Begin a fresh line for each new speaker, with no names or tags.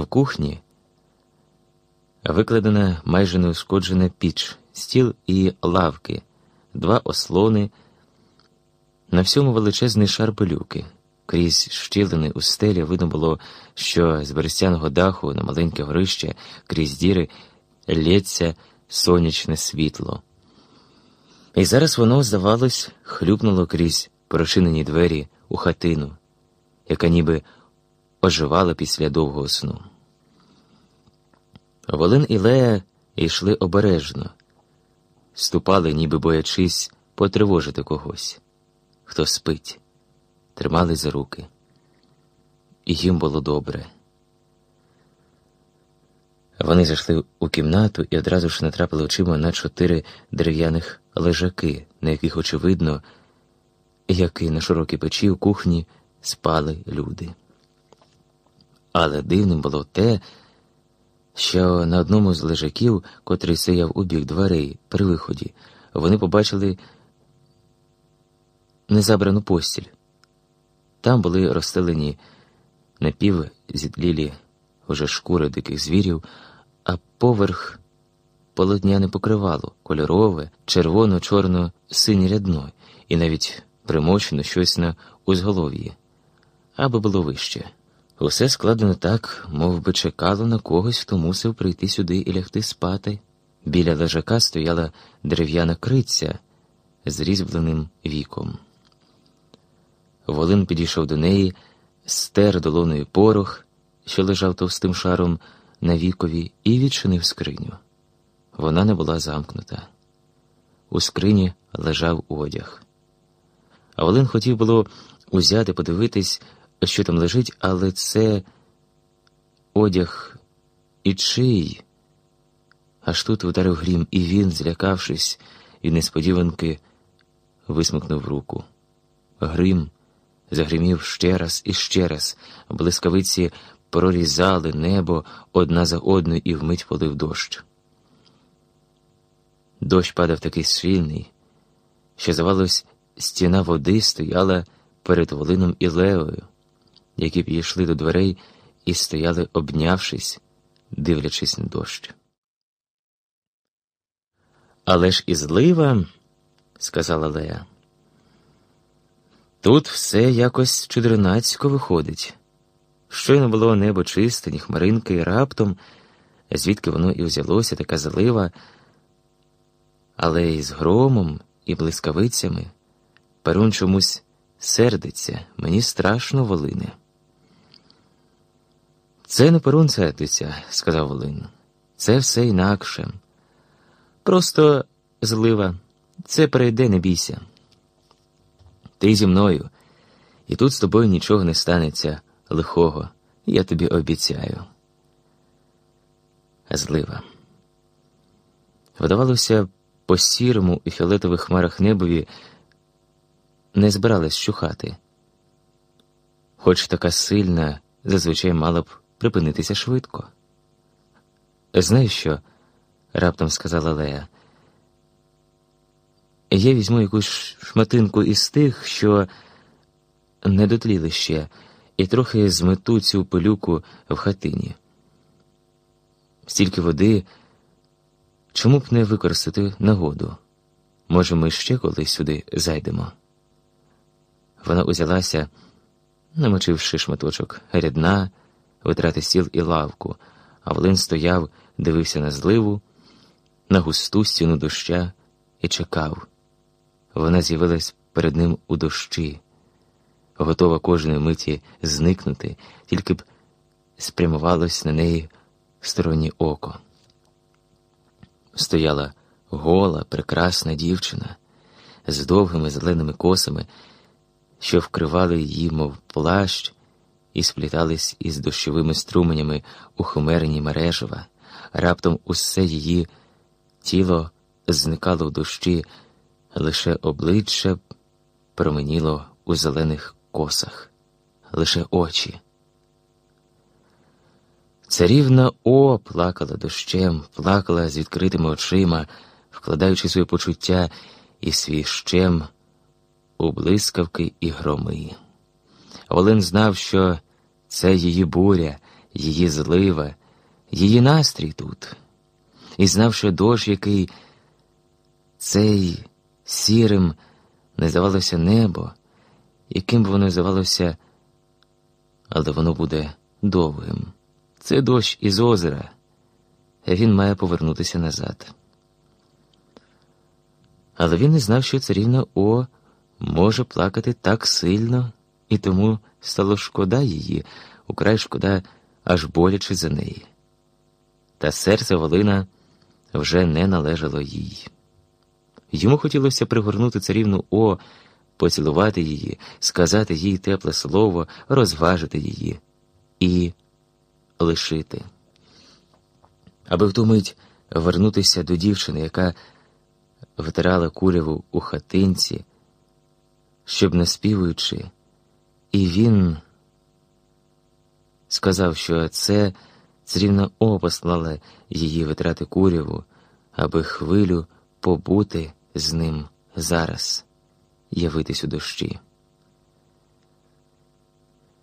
В кухні викладена майже неушкоджена піч, стіл і лавки, два ослони, на всьому величезний шар пилюки. Крізь щілини у стелі видно було, що з берестяного даху на маленьке горище крізь діри лється сонячне світло. І зараз воно, здавалось, хлюпнуло крізь прочинені двері у хатину, яка ніби оживала після довгого сну. Волин і Лея йшли обережно, ступали, ніби боячись потривожити когось, хто спить, тримали за руки, і їм було добре. Вони зайшли у кімнату і одразу ж натрапили очима на чотири дерев'яних лежаки, на яких, очевидно, як і на широкій печі у кухні спали люди. Але дивним було те, що на одному з лежаків, котрий стояв у бік дверей при виході, вони побачили незабрану постіль. Там були розстелені напівзітлілі уже шкури диких звірів, а поверх полотняне покривало, кольорове, червоно, чорно, синє рядно, і навіть примочено щось на узголов'ї, аби було вище. Усе складено так, мов би чекало на когось, хто мусив прийти сюди і лягти спати. Біля лежака стояла дерев'яна криця з різьбленим віком. Волин підійшов до неї, стер долоною порох, що лежав товстим шаром на вікові, і відчинив скриню. Вона не була замкнута. У скрині лежав одяг. А Волин хотів було узяти, подивитись, що там лежить, але це одяг і чий. Аж тут вдарив грім, і він, злякавшись від несподіванки, висмикнув руку. Грим загримів ще раз і ще раз, блискавиці прорізали небо одна за одною і вмить полив дощ. Дощ падав такий сильний, що, здавалось, стіна води стояла перед Волином і Леою які підійшли до дверей і стояли, обнявшись, дивлячись на дощ. Але ж і злива, сказала Лея. Тут все якось чудернацько виходить. Щойно було небо чисте, ні хмаринки, і раптом, звідки воно і взялося, така злива, але і з громом і блискавицями Перун чомусь сердиться, мені страшно волине. Це не перун сердиться, сказав Волин. Це все інакше. Просто злива, це перейде, не бійся. Ти зі мною, і тут з тобою нічого не станеться лихого, я тобі обіцяю. Злива. Видавалося, по сірому і фіолетових хмарах небові не збиралась щухати, хоч така сильна зазвичай мала б припинитися швидко. Знаєш що? раптом сказала Лея. Я візьму якусь шматинку із тих, що не дотліли ще, і трохи змету цю пилюку в хатині. Стільки води, чому б не використати нагоду? Може, ми ще колись сюди зайдемо? Вона узялася, намочивши шматочок рядна витрати стіл і лавку, а Волин стояв, дивився на зливу, на густу стіну доща і чекав. Вона з'явилась перед ним у дощі, готова кожної миті зникнути, тільки б спрямувалось на неї стороннє око. Стояла гола, прекрасна дівчина з довгими зеленими косами, що вкривали її, мов плащ і сплітались із дощовими струменями у химерні мережева, раптом усе її тіло зникало в дощі, лише обличчя променіло у зелених косах, лише очі. Царівна О плакала дощем, плакала з відкритими очима, вкладаючи своє почуття і свій щем у блискавки і громи. Олен знав, що це її буря, її злива, її настрій тут, і знав, що дощ, який цей сірим не здавалося небо, яким б воно здавалося, але воно буде довгим. Це дощ із озера, він має повернутися назад. Але він не знав, що царівна О може плакати так сильно, і тому стало шкода її, украй шкода аж боляче за неї. Та серце Волина вже не належало їй. Йому хотілося пригорнути царівну О, поцілувати її, сказати їй тепле слово, розважити її і лишити. Аби в ту мить вернутися до дівчини, яка витирала куряву у хатинці, щоб наспівуючи, і він сказав, що це царівна опослала її витрати куряву, аби хвилю побути з ним зараз, явитись у дощі.